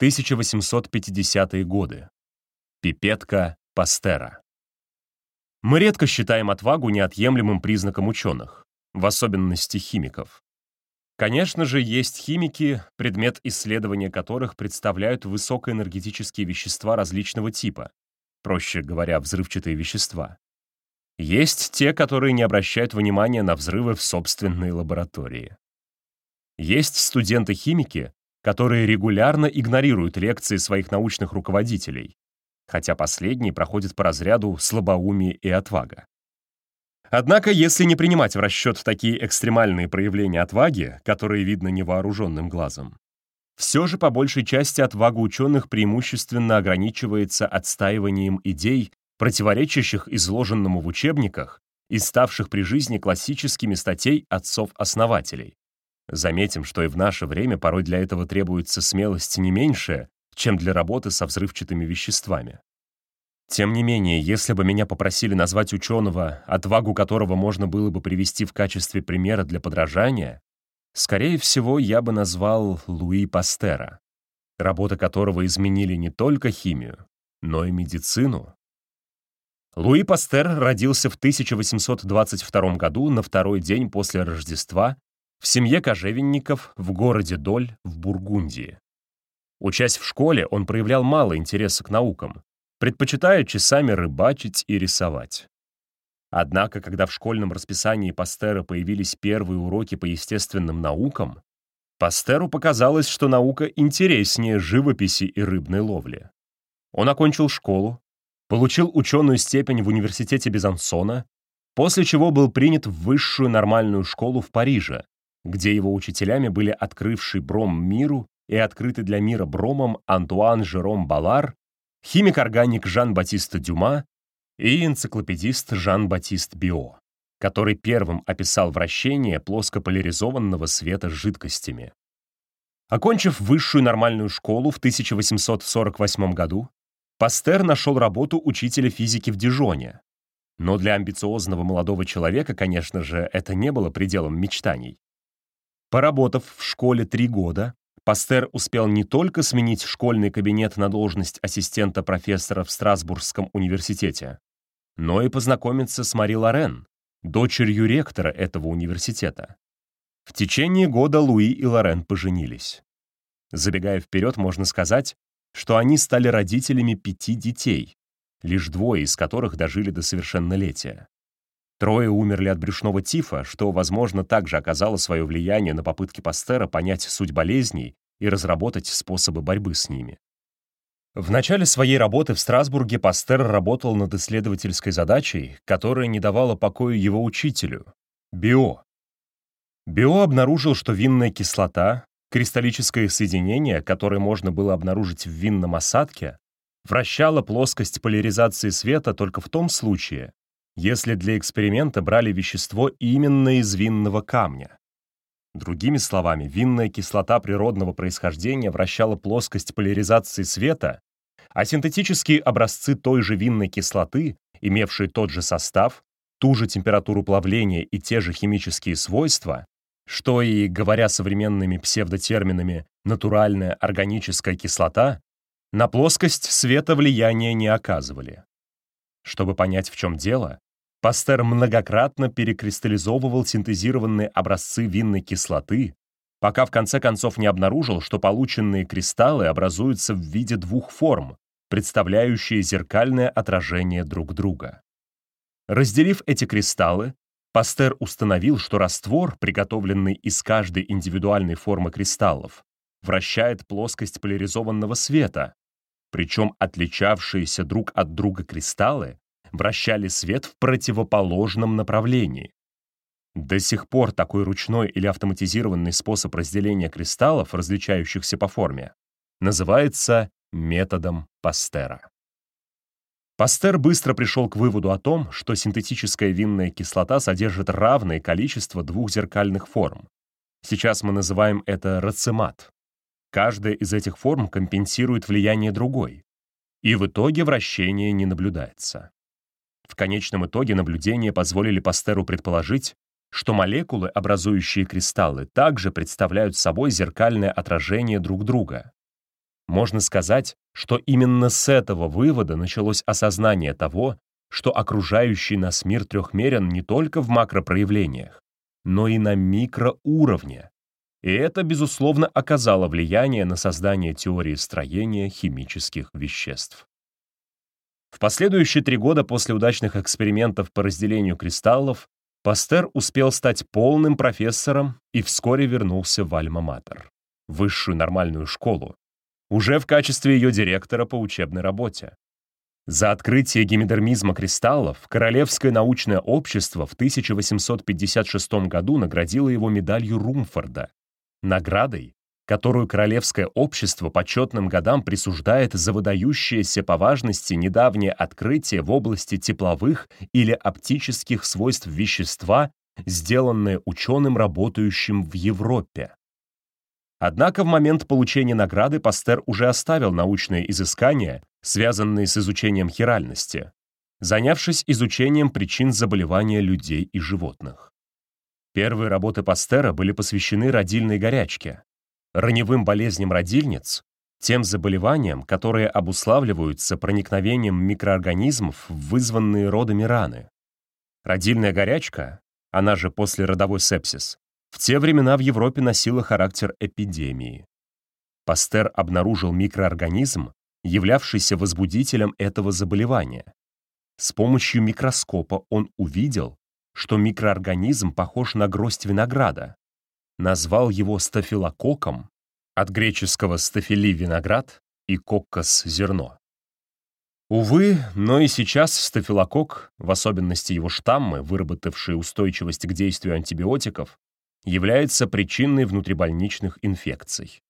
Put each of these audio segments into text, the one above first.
1850-е годы. Пипетка Пастера. Мы редко считаем отвагу неотъемлемым признаком ученых, в особенности химиков. Конечно же, есть химики, предмет исследования которых представляют высокоэнергетические вещества различного типа, проще говоря, взрывчатые вещества. Есть те, которые не обращают внимания на взрывы в собственной лаборатории. Есть студенты-химики, которые регулярно игнорируют лекции своих научных руководителей, хотя последние проходят по разряду слабоумие и отвага. Однако, если не принимать в расчет такие экстремальные проявления отваги, которые видно невооруженным глазом, все же по большей части отвага ученых преимущественно ограничивается отстаиванием идей, противоречащих изложенному в учебниках и ставших при жизни классическими статей отцов-основателей. Заметим, что и в наше время порой для этого требуется смелость не меньшая, чем для работы со взрывчатыми веществами. Тем не менее, если бы меня попросили назвать ученого, отвагу которого можно было бы привести в качестве примера для подражания, скорее всего, я бы назвал Луи Пастера, работа которого изменили не только химию, но и медицину. Луи Пастер родился в 1822 году на второй день после Рождества в семье кожевенников в городе Доль в Бургундии. Учась в школе, он проявлял мало интереса к наукам, предпочитая часами рыбачить и рисовать. Однако, когда в школьном расписании Пастера появились первые уроки по естественным наукам, Пастеру показалось, что наука интереснее живописи и рыбной ловли. Он окончил школу, получил ученую степень в университете Безансона, после чего был принят в высшую нормальную школу в Париже, где его учителями были открывший бром миру и открытый для мира бромом Антуан Жером Балар химик-органик Жан-Батист Дюма и энциклопедист Жан-Батист Био, который первым описал вращение плоскополяризованного света жидкостями. Окончив высшую нормальную школу в 1848 году, Пастер нашел работу учителя физики в Дижоне. Но для амбициозного молодого человека, конечно же, это не было пределом мечтаний. Поработав в школе три года, Пастер успел не только сменить школьный кабинет на должность ассистента профессора в Страсбургском университете, но и познакомиться с Мари Лорен, дочерью ректора этого университета. В течение года Луи и Лорен поженились. Забегая вперед, можно сказать, что они стали родителями пяти детей, лишь двое из которых дожили до совершеннолетия. Трое умерли от брюшного тифа, что, возможно, также оказало свое влияние на попытки Пастера понять суть болезней и разработать способы борьбы с ними. В начале своей работы в Страсбурге Пастер работал над исследовательской задачей, которая не давала покоя его учителю — био. Био обнаружил, что винная кислота, кристаллическое соединение, которое можно было обнаружить в винном осадке, вращало плоскость поляризации света только в том случае, если для эксперимента брали вещество именно из винного камня. Другими словами, винная кислота природного происхождения вращала плоскость поляризации света, а синтетические образцы той же винной кислоты, имевшие тот же состав, ту же температуру плавления и те же химические свойства, что и, говоря современными псевдотерминами, натуральная органическая кислота, на плоскость света влияния не оказывали. Чтобы понять, в чем дело, Пастер многократно перекристаллизовывал синтезированные образцы винной кислоты, пока в конце концов не обнаружил, что полученные кристаллы образуются в виде двух форм, представляющие зеркальное отражение друг друга. Разделив эти кристаллы, Пастер установил, что раствор, приготовленный из каждой индивидуальной формы кристаллов, вращает плоскость поляризованного света, причем отличавшиеся друг от друга кристаллы вращали свет в противоположном направлении. До сих пор такой ручной или автоматизированный способ разделения кристаллов, различающихся по форме, называется методом Пастера. Пастер быстро пришел к выводу о том, что синтетическая винная кислота содержит равное количество двух зеркальных форм. Сейчас мы называем это рацемат. Каждая из этих форм компенсирует влияние другой, и в итоге вращение не наблюдается. В конечном итоге наблюдения позволили Пастеру предположить, что молекулы, образующие кристаллы, также представляют собой зеркальное отражение друг друга. Можно сказать, что именно с этого вывода началось осознание того, что окружающий нас мир трехмерен не только в макропроявлениях, но и на микроуровне. И это, безусловно, оказало влияние на создание теории строения химических веществ. В последующие три года после удачных экспериментов по разделению кристаллов Пастер успел стать полным профессором и вскоре вернулся в Альма-Матер, высшую нормальную школу, уже в качестве ее директора по учебной работе. За открытие гемидермизма кристаллов Королевское научное общество в 1856 году наградило его медалью Румфорда, наградой, которую Королевское общество почетным годам присуждает за выдающееся по важности недавнее открытие в области тепловых или оптических свойств вещества, сделанное ученым, работающим в Европе. Однако в момент получения награды Пастер уже оставил научные изыскания, связанные с изучением хиральности, занявшись изучением причин заболевания людей и животных. Первые работы Пастера были посвящены родильной горячке, раневым болезням родильниц, тем заболеваниям, которые обуславливаются проникновением микроорганизмов в вызванные родами раны. Родильная горячка, она же послеродовой сепсис, в те времена в Европе носила характер эпидемии. Пастер обнаружил микроорганизм, являвшийся возбудителем этого заболевания. С помощью микроскопа он увидел, что микроорганизм похож на гроздь винограда, назвал его стафилококком, от греческого стафили — виноград и коккос — зерно. Увы, но и сейчас стафилококк, в особенности его штаммы, выработавшие устойчивость к действию антибиотиков, является причиной внутрибольничных инфекций.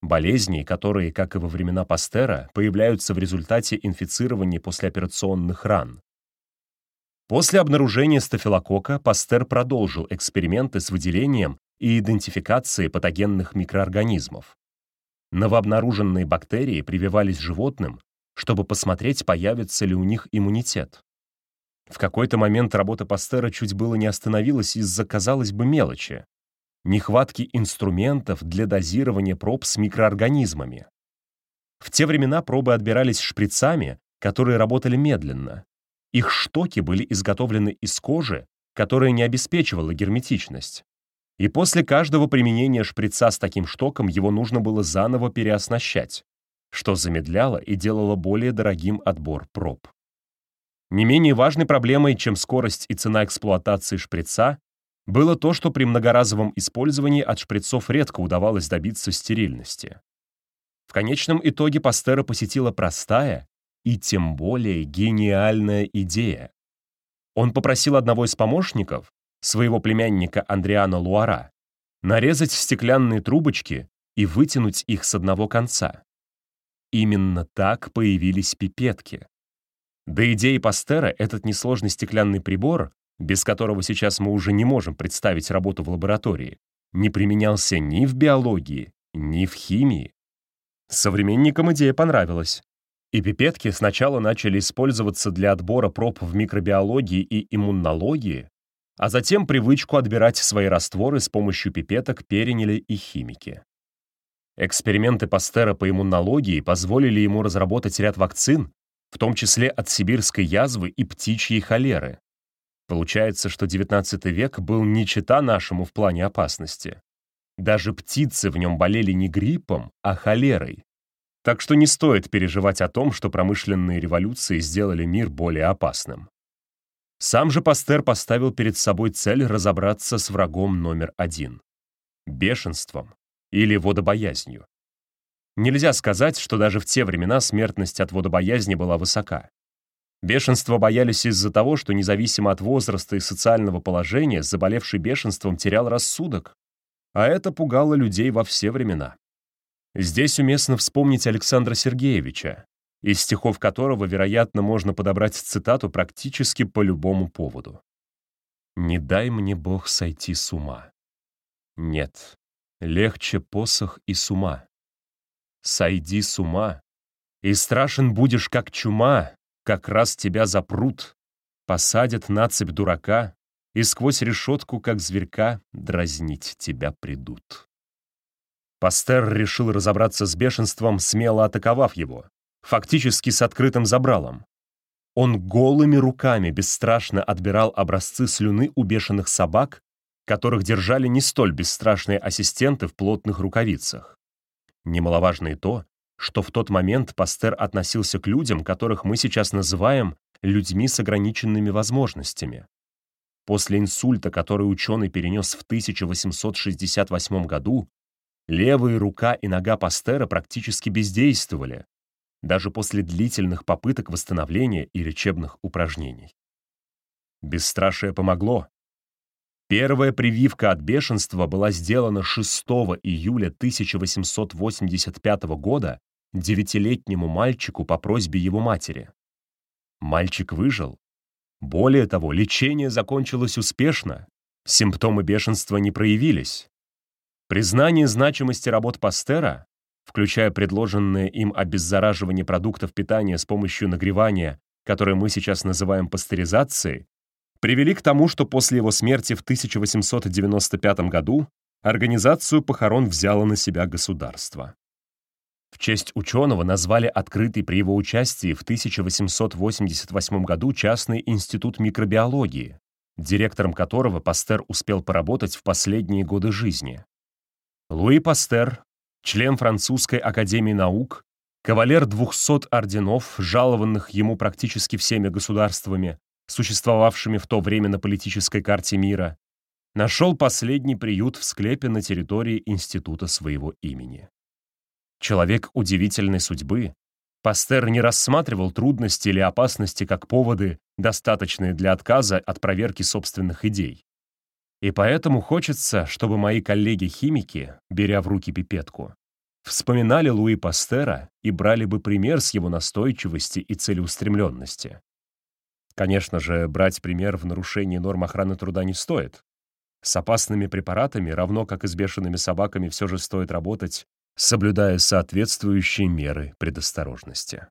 Болезней, которые, как и во времена Пастера, появляются в результате инфицирования послеоперационных ран. После обнаружения стафилококка Пастер продолжил эксперименты с выделением и идентификации патогенных микроорганизмов. Новообнаруженные бактерии прививались животным, чтобы посмотреть, появится ли у них иммунитет. В какой-то момент работа Пастера чуть было не остановилась из-за, казалось бы, мелочи — нехватки инструментов для дозирования проб с микроорганизмами. В те времена пробы отбирались шприцами, которые работали медленно. Их штоки были изготовлены из кожи, которая не обеспечивала герметичность и после каждого применения шприца с таким штоком его нужно было заново переоснащать, что замедляло и делало более дорогим отбор проб. Не менее важной проблемой, чем скорость и цена эксплуатации шприца, было то, что при многоразовом использовании от шприцов редко удавалось добиться стерильности. В конечном итоге Пастера посетила простая и тем более гениальная идея. Он попросил одного из помощников своего племянника Андриана Луара, нарезать стеклянные трубочки и вытянуть их с одного конца. Именно так появились пипетки. До идеи Пастера этот несложный стеклянный прибор, без которого сейчас мы уже не можем представить работу в лаборатории, не применялся ни в биологии, ни в химии. Современникам идея понравилась. И пипетки сначала начали использоваться для отбора проб в микробиологии и иммунологии, а затем привычку отбирать свои растворы с помощью пипеток переняли и химики. Эксперименты Пастера по иммунологии позволили ему разработать ряд вакцин, в том числе от сибирской язвы и птичьей холеры. Получается, что XIX век был не чета нашему в плане опасности. Даже птицы в нем болели не гриппом, а холерой. Так что не стоит переживать о том, что промышленные революции сделали мир более опасным. Сам же Пастер поставил перед собой цель разобраться с врагом номер один — бешенством или водобоязнью. Нельзя сказать, что даже в те времена смертность от водобоязни была высока. Бешенство боялись из-за того, что независимо от возраста и социального положения, заболевший бешенством терял рассудок, а это пугало людей во все времена. Здесь уместно вспомнить Александра Сергеевича, из стихов которого, вероятно, можно подобрать цитату практически по любому поводу. «Не дай мне Бог сойти с ума». Нет, легче посох и с ума. Сойди с ума, и страшен будешь, как чума, как раз тебя запрут, посадят на цепь дурака, и сквозь решетку, как зверька, дразнить тебя придут. Пастер решил разобраться с бешенством, смело атаковав его, фактически с открытым забралом. Он голыми руками бесстрашно отбирал образцы слюны у бешеных собак, которых держали не столь бесстрашные ассистенты в плотных рукавицах. Немаловажно и то, что в тот момент Пастер относился к людям, которых мы сейчас называем людьми с ограниченными возможностями. После инсульта, который ученый перенес в 1868 году, левая рука и нога Пастера практически бездействовали, даже после длительных попыток восстановления и лечебных упражнений. Бесстрашие помогло. Первая прививка от бешенства была сделана 6 июля 1885 года девятилетнему мальчику по просьбе его матери. Мальчик выжил. Более того, лечение закончилось успешно, симптомы бешенства не проявились. Признание значимости работ Пастера, включая предложенное им обеззараживание продуктов питания с помощью нагревания, которое мы сейчас называем пастеризацией, привели к тому, что после его смерти в 1895 году организацию похорон взяло на себя государство. В честь ученого назвали открытый при его участии в 1888 году частный институт микробиологии, директором которого Пастер успел поработать в последние годы жизни. Луи Пастер, член Французской академии наук, кавалер 200 орденов, жалованных ему практически всеми государствами, существовавшими в то время на политической карте мира, нашел последний приют в склепе на территории института своего имени. Человек удивительной судьбы, Пастер не рассматривал трудности или опасности как поводы, достаточные для отказа от проверки собственных идей. И поэтому хочется, чтобы мои коллеги-химики, беря в руки пипетку, вспоминали Луи Пастера и брали бы пример с его настойчивости и целеустремленности. Конечно же, брать пример в нарушении норм охраны труда не стоит. С опасными препаратами, равно как и с бешеными собаками, все же стоит работать соблюдая соответствующие меры предосторожности.